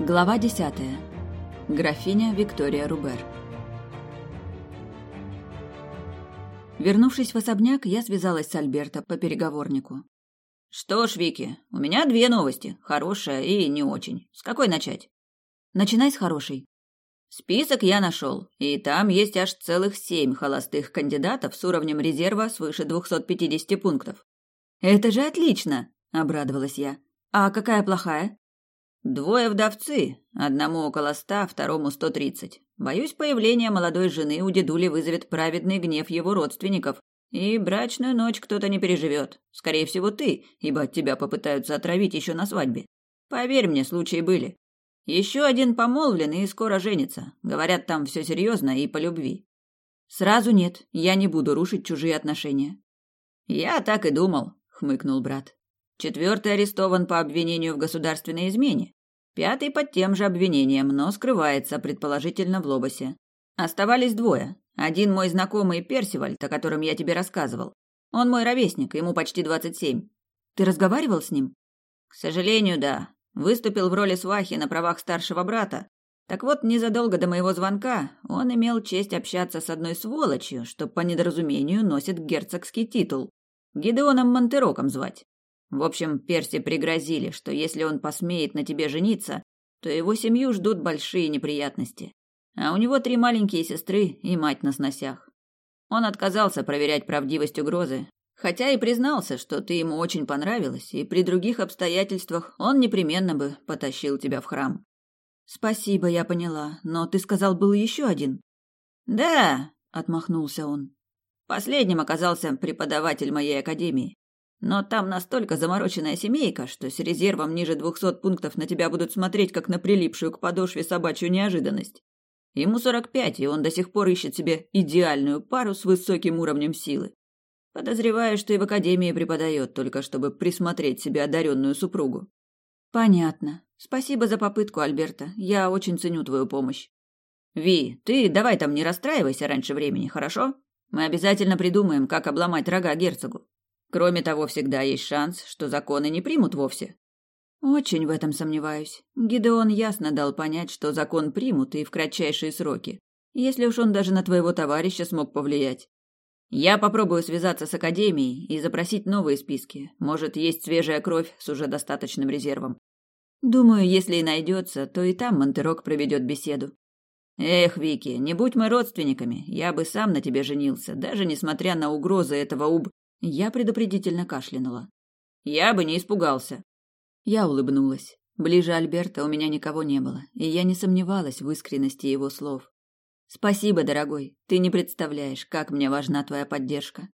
Глава десятая. Графиня Виктория Рубер. Вернувшись в особняк, я связалась с Альберто по переговорнику. «Что ж, Вики, у меня две новости, хорошая и не очень. С какой начать?» «Начинай с хорошей». Список я нашел, и там есть аж целых семь холостых кандидатов с уровнем резерва свыше 250 пунктов. «Это же отлично!» – обрадовалась я. «А какая плохая?» Двое вдовцы, одному около ста, второму сто тридцать. Боюсь, появление молодой жены у дедули вызовет праведный гнев его родственников, и брачную ночь кто-то не переживет. Скорее всего, ты, ибо тебя попытаются отравить еще на свадьбе. Поверь мне, случаи были. Еще один помолвлен и скоро женится. Говорят, там все серьезно и по любви. Сразу нет, я не буду рушить чужие отношения. Я так и думал, хмыкнул брат. Четвертый арестован по обвинению в государственной измене. Пятый под тем же обвинением, но скрывается, предположительно, в Лобосе. Оставались двое. Один мой знакомый Персивальд, о котором я тебе рассказывал. Он мой ровесник, ему почти двадцать семь. Ты разговаривал с ним? К сожалению, да. Выступил в роли свахи на правах старшего брата. Так вот, незадолго до моего звонка он имел честь общаться с одной сволочью, что по недоразумению носит герцогский титул. Гидеоном Монтероком звать. В общем, Перси пригрозили, что если он посмеет на тебе жениться, то его семью ждут большие неприятности. А у него три маленькие сестры и мать на сносях. Он отказался проверять правдивость угрозы, хотя и признался, что ты ему очень понравилась, и при других обстоятельствах он непременно бы потащил тебя в храм. Спасибо, я поняла, но ты сказал, был еще один. Да, отмахнулся он. Последним оказался преподаватель моей академии. Но там настолько замороченная семейка, что с резервом ниже двухсот пунктов на тебя будут смотреть, как на прилипшую к подошве собачью неожиданность. Ему сорок пять, и он до сих пор ищет себе идеальную пару с высоким уровнем силы. Подозреваю, что и в академии преподает, только чтобы присмотреть себе одаренную супругу. Понятно. Спасибо за попытку, Альберта. Я очень ценю твою помощь. Ви, ты давай там не расстраивайся раньше времени, хорошо? Мы обязательно придумаем, как обломать рога герцогу. Кроме того, всегда есть шанс, что законы не примут вовсе. Очень в этом сомневаюсь. Гидеон ясно дал понять, что закон примут и в кратчайшие сроки. Если уж он даже на твоего товарища смог повлиять. Я попробую связаться с академией и запросить новые списки. Может, есть свежая кровь с уже достаточным резервом. Думаю, если и найдется, то и там Монтерок проведет беседу. Эх, Вики, не будь мы родственниками, я бы сам на тебе женился, даже несмотря на угрозы этого уб... Я предупредительно кашлянула. Я бы не испугался. Я улыбнулась. Ближе Альберта у меня никого не было, и я не сомневалась в искренности его слов. Спасибо, дорогой. Ты не представляешь, как мне важна твоя поддержка.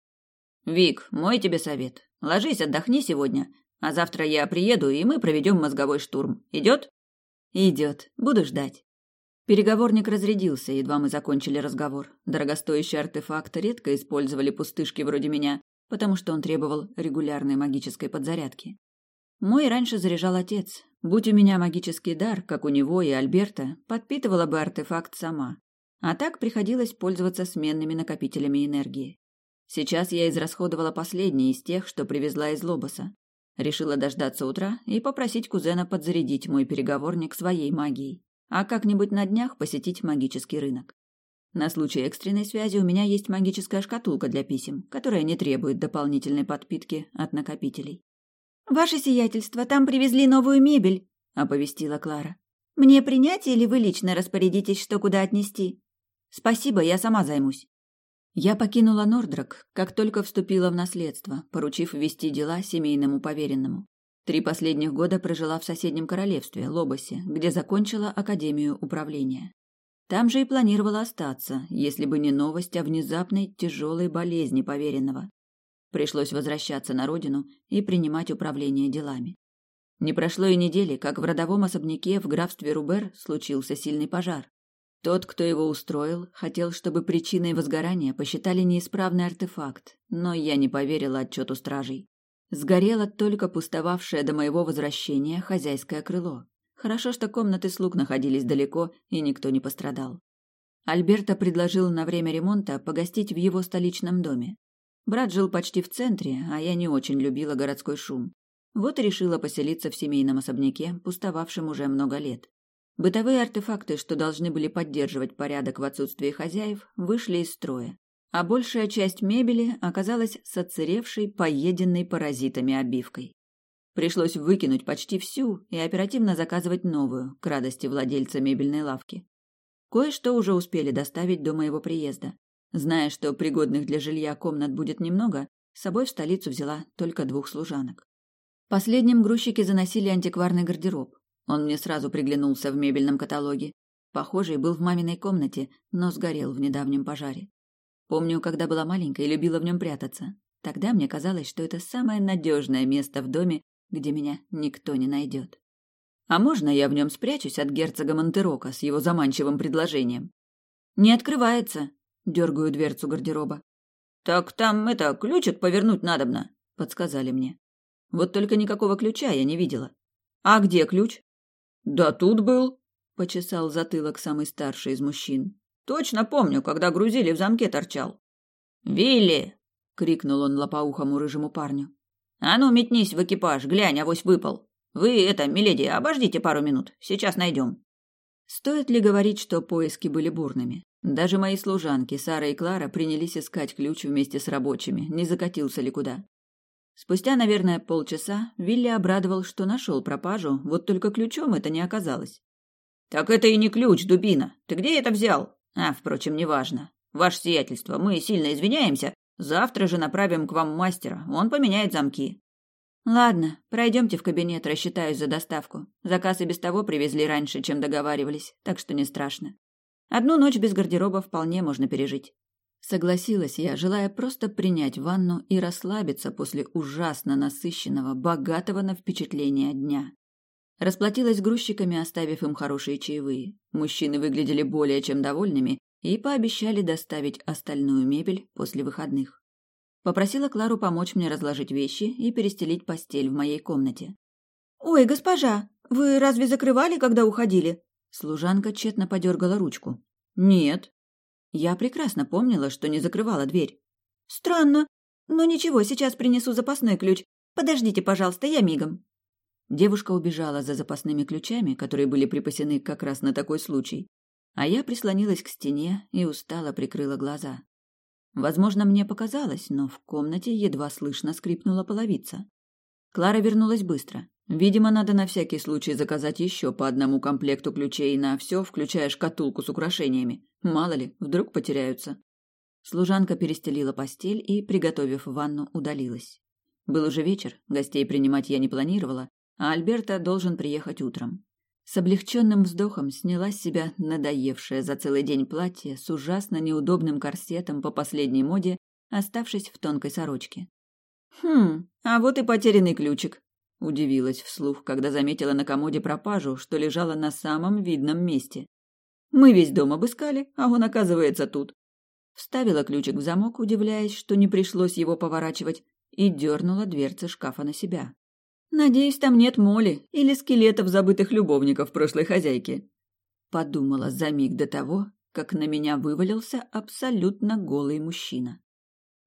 Вик, мой тебе совет. Ложись, отдохни сегодня, а завтра я приеду, и мы проведем мозговой штурм. Идет? Идет. Буду ждать. Переговорник разрядился, едва мы закончили разговор. Дорогостоящий артефакт редко использовали пустышки вроде меня, потому что он требовал регулярной магической подзарядки. Мой раньше заряжал отец. Будь у меня магический дар, как у него и Альберта, подпитывала бы артефакт сама. А так приходилось пользоваться сменными накопителями энергии. Сейчас я израсходовала последний из тех, что привезла из Лобоса. Решила дождаться утра и попросить кузена подзарядить мой переговорник своей магией, а как-нибудь на днях посетить магический рынок. На случай экстренной связи у меня есть магическая шкатулка для писем, которая не требует дополнительной подпитки от накопителей. «Ваше сиятельство, там привезли новую мебель», — оповестила Клара. «Мне принять или вы лично распорядитесь, что куда отнести?» «Спасибо, я сама займусь». Я покинула Нордрак, как только вступила в наследство, поручив вести дела семейному поверенному. Три последних года прожила в соседнем королевстве, Лобосе, где закончила Академию управления. Там же и планировала остаться, если бы не новость о внезапной тяжелой болезни поверенного. Пришлось возвращаться на родину и принимать управление делами. Не прошло и недели, как в родовом особняке в графстве Рубер случился сильный пожар. Тот, кто его устроил, хотел, чтобы причиной возгорания посчитали неисправный артефакт, но я не поверила отчету стражей. Сгорело только пустовавшее до моего возвращения хозяйское крыло. Хорошо, что комнаты слуг находились далеко, и никто не пострадал. Альберто предложил на время ремонта погостить в его столичном доме. Брат жил почти в центре, а я не очень любила городской шум. Вот и решила поселиться в семейном особняке, пустовавшем уже много лет. Бытовые артефакты, что должны были поддерживать порядок в отсутствии хозяев, вышли из строя, а большая часть мебели оказалась с поеденной паразитами обивкой. Пришлось выкинуть почти всю и оперативно заказывать новую, к радости владельца мебельной лавки. Кое-что уже успели доставить до моего приезда. Зная, что пригодных для жилья комнат будет немного, с собой в столицу взяла только двух служанок. Последним грузчики заносили антикварный гардероб. Он мне сразу приглянулся в мебельном каталоге. Похожий был в маминой комнате, но сгорел в недавнем пожаре. Помню, когда была маленькой, любила в нем прятаться. Тогда мне казалось, что это самое надежное место в доме, где меня никто не найдет. А можно я в нем спрячусь от герцога Монтерока с его заманчивым предложением? Не открывается, дергаю дверцу гардероба. Так там это ключик повернуть надобно, подсказали мне. Вот только никакого ключа я не видела. А где ключ? Да тут был, почесал затылок самый старший из мужчин. Точно помню, когда грузили, в замке торчал. Вилли! крикнул он лопоухому рыжему парню. А ну, метнись в экипаж, глянь, авось выпал. Вы, это, миледи, обождите пару минут, сейчас найдем. Стоит ли говорить, что поиски были бурными? Даже мои служанки, Сара и Клара, принялись искать ключ вместе с рабочими, не закатился ли куда. Спустя, наверное, полчаса Вилли обрадовал, что нашел пропажу, вот только ключом это не оказалось. «Так это и не ключ, дубина. Ты где это взял?» «А, впрочем, неважно. Ваше сиятельство, мы сильно извиняемся, Завтра же направим к вам мастера, он поменяет замки. Ладно, пройдемте в кабинет, рассчитаюсь за доставку. Заказ и без того привезли раньше, чем договаривались, так что не страшно. Одну ночь без гардероба вполне можно пережить. Согласилась я, желая просто принять ванну и расслабиться после ужасно насыщенного, богатого на впечатление дня. Расплатилась грузчиками, оставив им хорошие чаевые. Мужчины выглядели более чем довольными и пообещали доставить остальную мебель после выходных. Попросила Клару помочь мне разложить вещи и перестелить постель в моей комнате. «Ой, госпожа, вы разве закрывали, когда уходили?» Служанка тщетно подергала ручку. «Нет». Я прекрасно помнила, что не закрывала дверь. «Странно. Но ничего, сейчас принесу запасной ключ. Подождите, пожалуйста, я мигом». Девушка убежала за запасными ключами, которые были припасены как раз на такой случай, а я прислонилась к стене и устало прикрыла глаза. Возможно, мне показалось, но в комнате едва слышно скрипнула половица. Клара вернулась быстро. Видимо, надо на всякий случай заказать еще по одному комплекту ключей на все, включая шкатулку с украшениями. Мало ли, вдруг потеряются. Служанка перестелила постель и, приготовив ванну, удалилась. Был уже вечер, гостей принимать я не планировала, а Альберта должен приехать утром. С облегченным вздохом сняла с себя надоевшее за целый день платье с ужасно неудобным корсетом по последней моде, оставшись в тонкой сорочке. «Хм, а вот и потерянный ключик», — удивилась вслух, когда заметила на комоде пропажу, что лежала на самом видном месте. «Мы весь дом обыскали, а он оказывается тут». Вставила ключик в замок, удивляясь, что не пришлось его поворачивать, и дернула дверцы шкафа на себя. Надеюсь, там нет моли или скелетов забытых любовников прошлой хозяйки. Подумала за миг до того, как на меня вывалился абсолютно голый мужчина.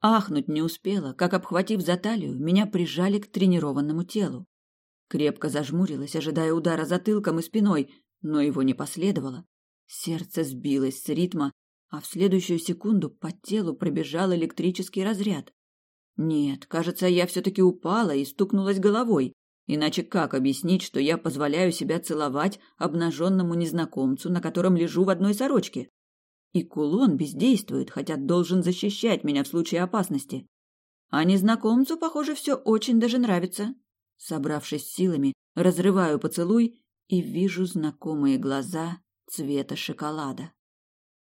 Ахнуть не успела, как, обхватив за талию, меня прижали к тренированному телу. Крепко зажмурилась, ожидая удара затылком и спиной, но его не последовало. Сердце сбилось с ритма, а в следующую секунду по телу пробежал электрический разряд. Нет, кажется, я все-таки упала и стукнулась головой. Иначе как объяснить, что я позволяю себя целовать обнаженному незнакомцу, на котором лежу в одной сорочке? И кулон бездействует, хотя должен защищать меня в случае опасности. А незнакомцу, похоже, все очень даже нравится. Собравшись силами, разрываю поцелуй и вижу знакомые глаза цвета шоколада.